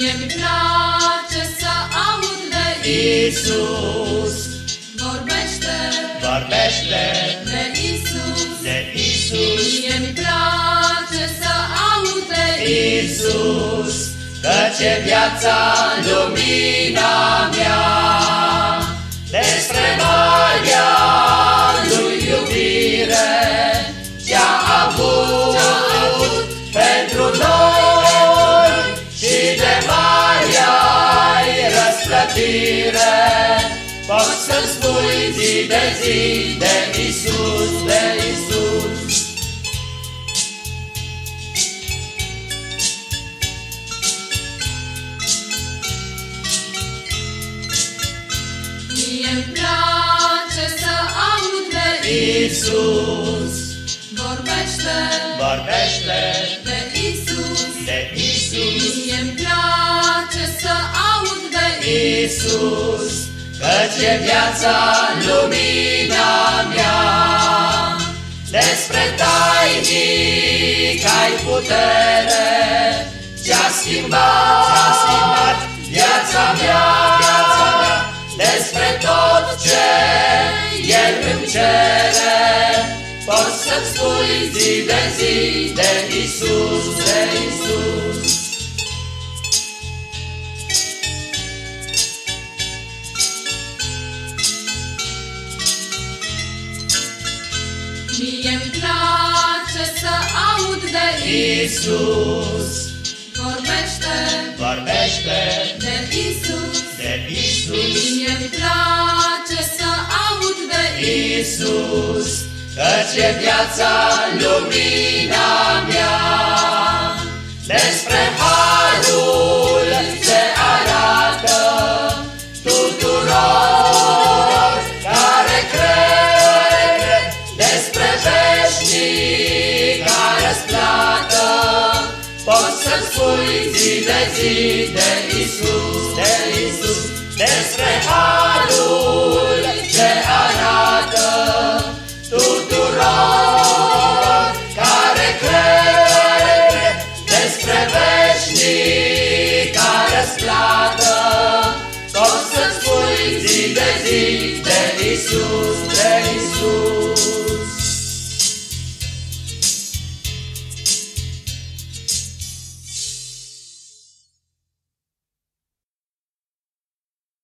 Mie-mi place să aud de Isus Vorbește vorbește de Isus de Isus, Mie-mi place să aud de Isus, căci e viața lumina mea. Răsplătire Poți să-mi spui zi de zi de Isus, de Isus. Mie-mi place să aud de Isus Vorbește vorbește de Isus de Isus, Isus, căci e viața lumina mea. Despre tainic ai putere, ce-a schimbat, ce-a schimbat viața mea, viața mea. Despre tot ce El îmi cere, poți să-mi spui zi de zi de Isus, de Isus. Mie-mi place să aud de Isus Vorbește vorbește de Isus de Isus, Mie-mi place să aud de Isus, căci e viața lumina mea. Poți să spui zi de zi de Isus, de Isus, despre harul ce arată tuturor care cred, despre veșnica răsplată. Poți să spui zi de zi de Isus, de Isus.